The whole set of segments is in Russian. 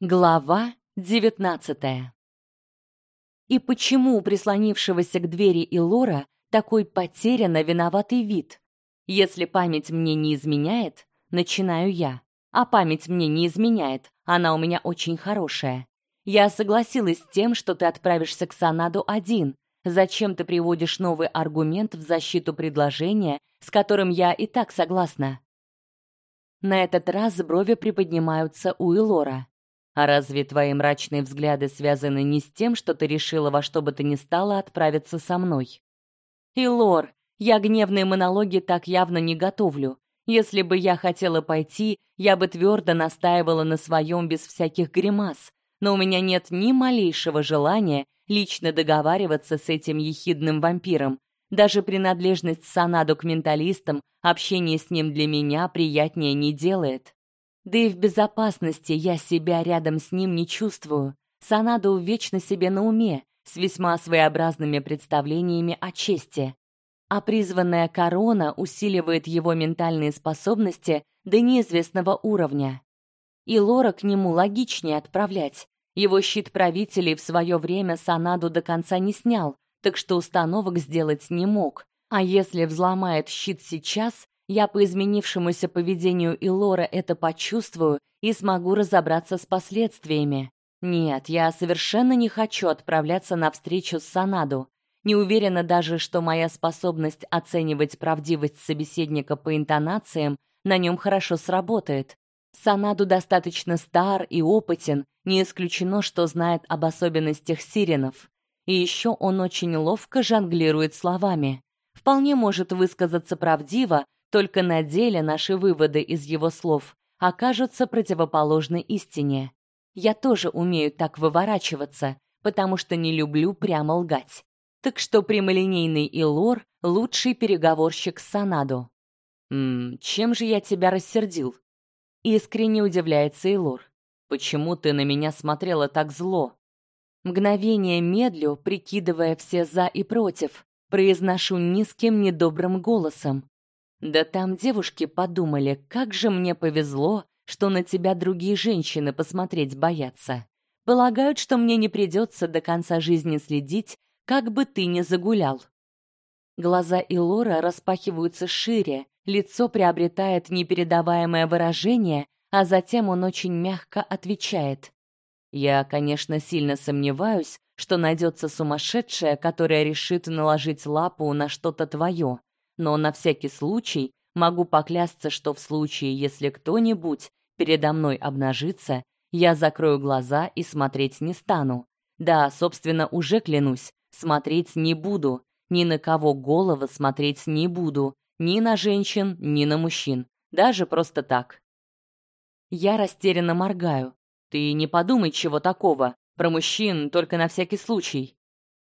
Глава девятнадцатая. И почему у прислонившегося к двери Илора такой потерянно виноватый вид? Если память мне не изменяет, начинаю я. А память мне не изменяет, она у меня очень хорошая. Я согласилась с тем, что ты отправишься к Санаду один. Зачем ты приводишь новый аргумент в защиту предложения, с которым я и так согласна? На этот раз брови приподнимаются у Илора. А разве твои мрачные взгляды связаны не с тем, что ты решила во что бы то ни стало отправиться со мной? И Лор, я гневные монологи так явно не готовлю. Если бы я хотела пойти, я бы твердо настаивала на своем без всяких гримас. Но у меня нет ни малейшего желания лично договариваться с этим ехидным вампиром. Даже принадлежность Санаду к менталистам общение с ним для меня приятнее не делает. Да и в безопасности я себя рядом с ним не чувствую. Санаду вечно себе на уме, с весьма своеобразными представлениями о чести. А призванная корона усиливает его ментальные способности до неизвестного уровня. И Лора к нему логичнее отправлять. Его щит правителей в свое время Санаду до конца не снял, так что установок сделать не мог. А если взломает щит сейчас, я по изменившемуся поведению Илора это почувствую и смогу разобраться с последствиями. Нет, я совершенно не хочу отправляться на встречу с Санаду. Не уверена даже, что моя способность оценивать правдивость собеседника по интонациям на нем хорошо сработает. Санаду достаточно стар и опытен, не исключено, что знает об особенностях сиренов. И еще он очень ловко жонглирует словами. Вполне может высказаться правдиво, только на деле наши выводы из его слов окажутся противоположны истине. Я тоже умею так выворачиваться, потому что не люблю прямо лгать. Так что прямолинейный Илор лучший переговорщик с Санадо. М, чем же я тебя рассердил? Искренне удивляется Илор. Почему ты на меня смотрела так зло? Мгновение медлю, прикидывая все за и против, произношу низким недобрым голосом. Да там девушки подумали, как же мне повезло, что на тебя другие женщины посмотреть боятся. Полагают, что мне не придется до конца жизни следить, как бы ты ни загулял. Глаза Илора распахиваются шире, лицо приобретает непередаваемое выражение, а затем он очень мягко отвечает: "Я, конечно, сильно сомневаюсь, что найдется сумасшедшая, которая решит наложить лапу на что-то твое но на всякий случай могу поклясться, что в случае, если кто-нибудь передо мной обнажится, я закрою глаза и смотреть не стану. Да, собственно, уже клянусь, смотреть не буду, ни на кого головы смотреть не буду, ни на женщин, ни на мужчин, даже просто так. Я растерянно моргаю. Ты не подумай чего такого, про мужчин только на всякий случай,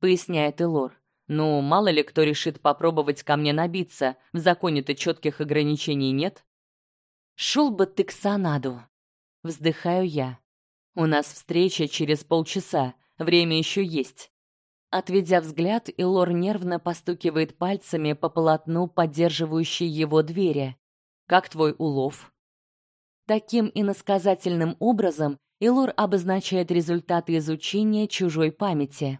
поясняет Элор. Ну, мало ли кто решит попробовать ко мне набиться, в законе-то четких ограничений нет. Шел бы ты к Санаду. Вздыхаю я. У нас встреча через полчаса, время еще есть. Отведя взгляд, Илор нервно постукивает пальцами по полотну, поддерживающей его двери. Как твой улов? Таким иносказательным образом Илор обозначает результаты изучения чужой памяти.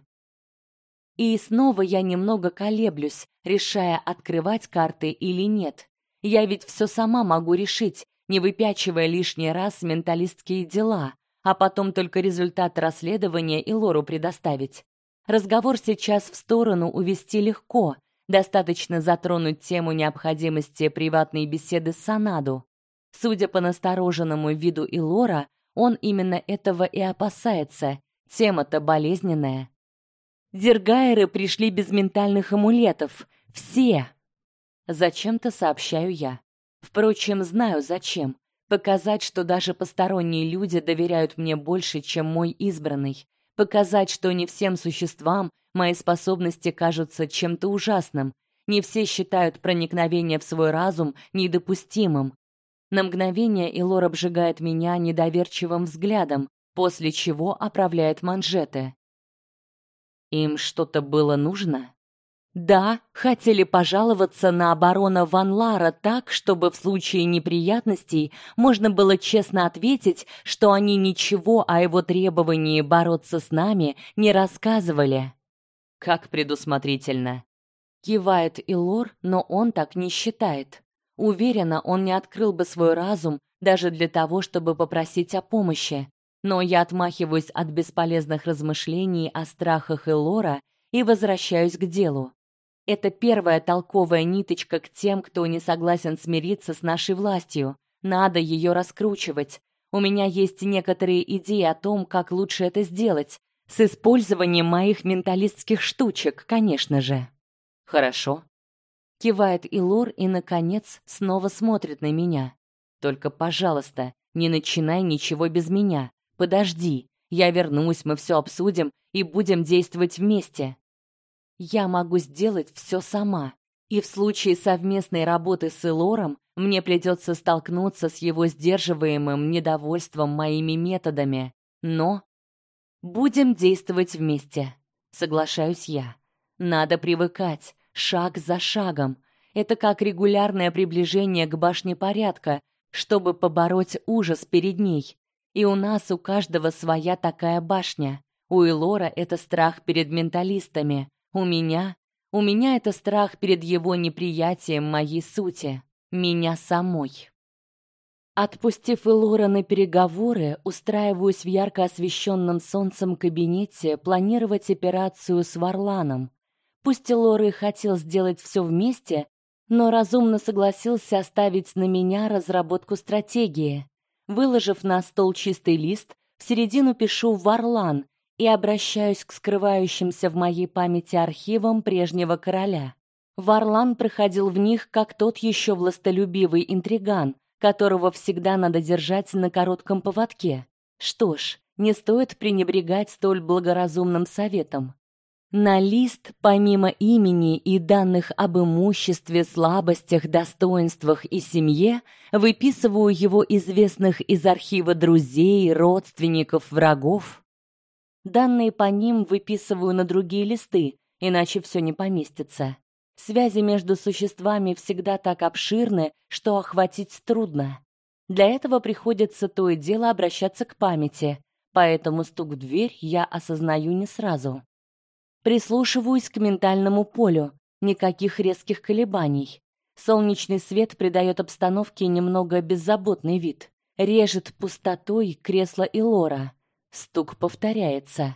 И снова я немного колеблюсь, решая, открывать карты или нет. Я ведь все сама могу решить, не выпячивая лишний раз менталистские дела, а потом только результат расследования и Лору предоставить. Разговор сейчас в сторону увести легко, достаточно затронуть тему необходимости приватной беседы с Санаду. Судя по настороженному виду Илора, он именно этого и опасается. Тема-то болезненная. Дергайры пришли без ментальных амулетов. Все. Зачем-то сообщаю я. Впрочем, знаю зачем. Показать, что даже посторонние люди доверяют мне больше, чем мой избранный. Показать, что не всем существам мои способности кажутся чем-то ужасным. Не все считают проникновение в свой разум недопустимым. На мгновение Илор обжигает меня недоверчивым взглядом, после чего оправляет манжеты. Им что-то было нужно? Да, хотели пожаловаться на оборона Ван Лара так, чтобы в случае неприятностей можно было честно ответить, что они ничего о его требовании бороться с нами не рассказывали. Как предусмотрительно. Кивает Илор, но он так не считает. Уверена, он не открыл бы свой разум даже для того, чтобы попросить о помощи. Но я отмахиваюсь от бесполезных размышлений о страхах Илора и возвращаюсь к делу. Это первая толковая ниточка к тем, кто не согласен смириться с нашей властью. Надо ее раскручивать. У меня есть некоторые идеи о том, как лучше это сделать, с использованием моих менталистских штучек, конечно же. Хорошо. Кивает Илор и наконец снова смотрит на меня. Только, пожалуйста, не начинай ничего без меня. Подожди. Я вернусь, мы все обсудим и будем действовать вместе. Я могу сделать все сама. И в случае совместной работы с Элором мне придется столкнуться с его сдерживаемым недовольством моими методами. Но будем действовать вместе. Соглашаюсь я. Надо привыкать, шаг за шагом. Это как регулярное приближение к башне порядка, чтобы побороть ужас перед ней. И у нас у каждого своя такая башня. У Элора это страх перед менталистами, у меня, у меня это страх перед его неприятием моей сути, меня самой. Отпустив Элора на переговоры, устраиваюсь в ярко освещенном солнцем кабинете планировать операцию с Варланом. Пусть Элор и хотел сделать все вместе, но разумно согласился оставить на меня разработку стратегии. Выложив на стол чистый лист, в середину пишу Варлан и обращаюсь к скрывающимся в моей памяти архивам прежнего короля. Варлан проходил в них как тот еще властолюбивый интриган, которого всегда надо держать на коротком поводке. Что ж, не стоит пренебрегать столь благоразумным советом. На лист, помимо имени и данных об имуществе, слабостях, достоинствах и семье, выписываю его известных из архива друзей, родственников, врагов. Данные по ним выписываю на другие листы, иначе все не поместится. Связи между существами всегда так обширны, что охватить трудно. Для этого приходится то и дело обращаться к памяти, поэтому стук в дверь я осознаю не сразу. Прислушиваюсь к ментальному полю, никаких резких колебаний. Солнечный свет придает обстановке немного беззаботный вид. Режет пустотой кресло и лора. Стук повторяется.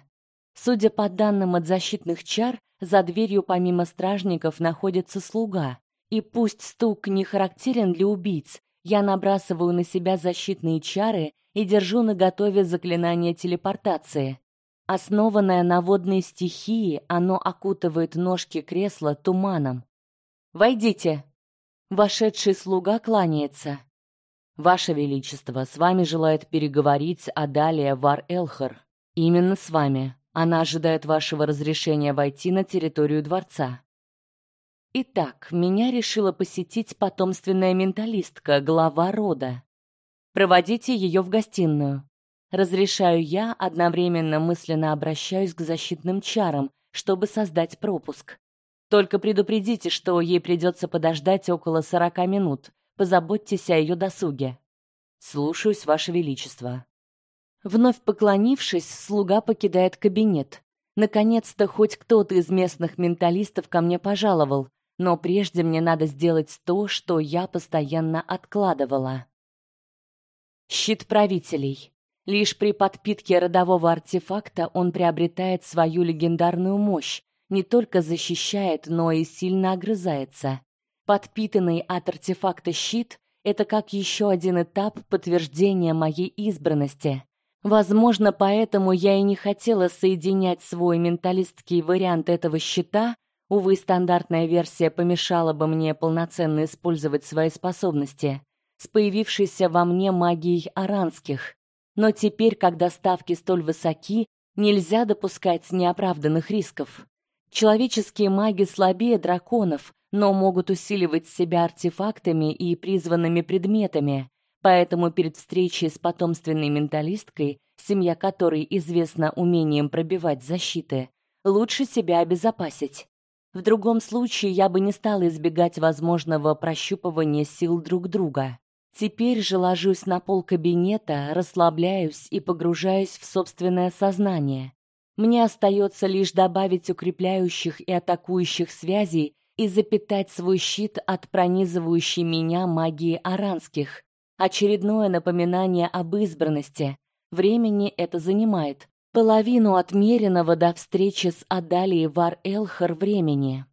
Судя по данным от защитных чар, за дверью помимо стражников находится слуга. И пусть стук не характерен для убийц, я набрасываю на себя защитные чары и держу наготове заклинание телепортации. Основанное на водной стихии, оно окутывает ножки кресла туманом. Войдите. Вошедший слуга кланяется. Ваше величество, с вами желает переговорить Адалия Вар-Элхар. Именно с вами. Она ожидает вашего разрешения войти на территорию дворца. Итак, меня решила посетить потомственная менталистка, глава рода. Проводите ее в гостиную. Разрешаю я, одновременно мысленно обращаюсь к защитным чарам, чтобы создать пропуск. Только предупредите, что ей придется подождать около сорока минут, Позаботьтесь о ее досуге. Слушаюсь, ваше величество. Вновь поклонившись, слуга покидает кабинет. Наконец-то хоть кто-то из местных менталистов ко мне пожаловал, но прежде мне надо сделать то, что я постоянно откладывала. Щит правителей. Лишь при подпитке родового артефакта он приобретает свою легендарную мощь, не только защищает, но и сильно огрызается. Подпитанный от артефакта щит это как еще один этап подтверждения моей избранности. Возможно, поэтому я и не хотела соединять свой менталистский вариант этого щита. Увы, стандартная версия помешала бы мне полноценно использовать свои способности с появившейся во мне магией аранских. Но теперь, когда ставки столь высоки, нельзя допускать неоправданных рисков. Человеческие маги слабее драконов, но могут усиливать себя артефактами и призванными предметами. Поэтому перед встречей с потомственной менталисткой, семья которой известна умением пробивать защиты, лучше себя обезопасить. В другом случае я бы не стала избегать возможного прощупывания сил друг друга. Теперь же ложусь на пол кабинета, расслабляюсь и погружаюсь в собственное сознание. Мне остается лишь добавить укрепляющих и атакующих связей и запитать свой щит от пронизывающей меня магии аранских. Очередное напоминание об избранности. Времени это занимает. Половину отмеренного до встречи с Адалией Вар-Элхар времени.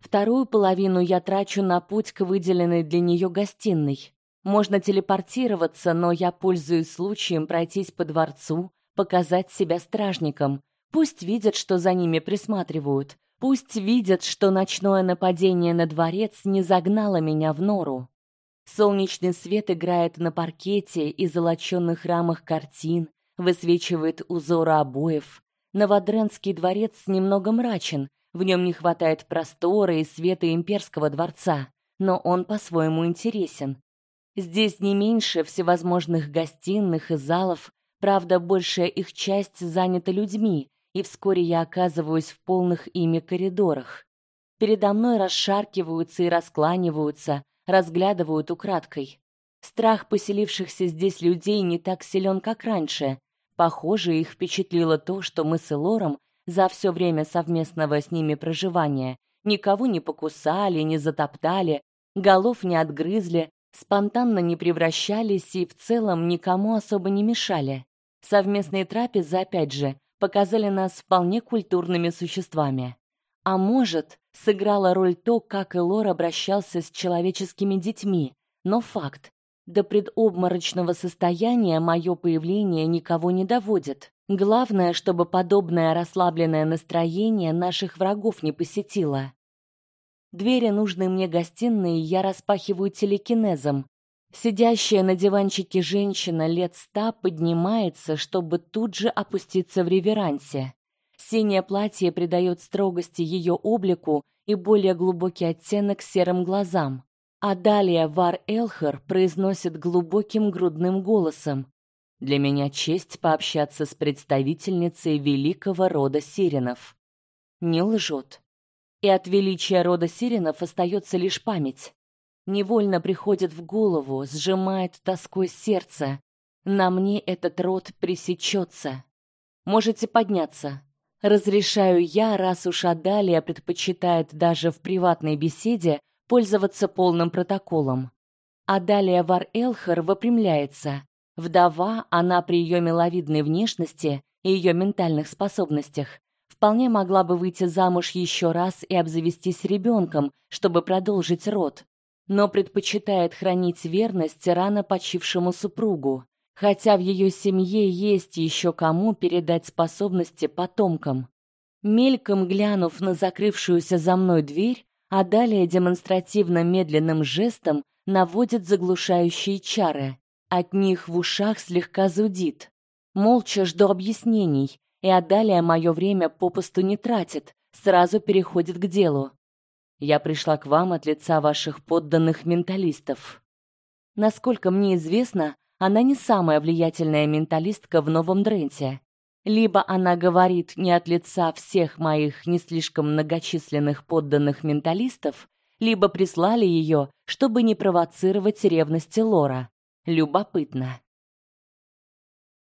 Вторую половину я трачу на путь к выделенной для нее гостиной. Можно телепортироваться, но я пользуюсь случаем пройтись по дворцу, показать себя стражникам. Пусть видят, что за ними присматривают. Пусть видят, что ночное нападение на дворец не загнало меня в нору. Солнечный свет играет на паркете и золочёных рамах картин, высвечивает узоры обоев. Новодренский дворец немного мрачен, в нем не хватает простора и света имперского дворца, но он по-своему интересен. Здесь не меньше всевозможных гостиных и залов, правда, большая их часть занята людьми, и вскоре я оказываюсь в полных ими коридорах. Передо мной расшаркиваются и раскланиваются, разглядывают украдкой. Страх поселившихся здесь людей не так силен, как раньше. Похоже, их впечатлило то, что мы с Элором за все время совместного с ними проживания никого не покусали, не затоптали, голов не отгрызли, спонтанно не превращались и в целом никому особо не мешали. Совместные трапезы опять же показали нас вполне культурными существами. А может, сыграла роль то, как Элор обращался с человеческими детьми, но факт. До предобморочного состояния мое появление никого не доводит. Главное, чтобы подобное расслабленное настроение наших врагов не посетило. Двери нужной мне гостиной я распахиваю телекинезом, Сидящая на диванчике женщина лет ста поднимается, чтобы тут же опуститься в реверансе. Синее платье придает строгости ее облику и более глубокий оттенок серым глазам. А далее Вар Элхер произносит глубоким грудным голосом: "Для меня честь пообщаться с представительницей великого рода Сиренов". Не лжет. И от величия рода Сиренов остается лишь память невольно приходит в голову, сжимает тоской сердце. На мне этот род пресечется. Можете подняться. Разрешаю я, раз уж Адалия предпочитает даже в приватной беседе пользоваться полным протоколом. Адалия Вар-Элхар выпрямляется. Вдова, она при ее миловидной внешности и ее ментальных способностях вполне могла бы выйти замуж еще раз и обзавестись ребенком, чтобы продолжить род но предпочитает хранить верность рано почившему супругу, хотя в ее семье есть еще кому передать способности потомкам. Мельком глянув на закрывшуюся за мной дверь, а далее демонстративно медленным жестом наводит заглушающие чары. От них в ушах слегка зудит. Молча жду объяснений, и Адалия мое время попусту не тратит, сразу переходит к делу. Я пришла к вам от лица ваших подданных менталистов. Насколько мне известно, она не самая влиятельная менталистка в Новом Дренте. Либо она говорит не от лица всех моих не слишком многочисленных подданных менталистов, либо прислали ее, чтобы не провоцировать ревность Лора. Любопытно.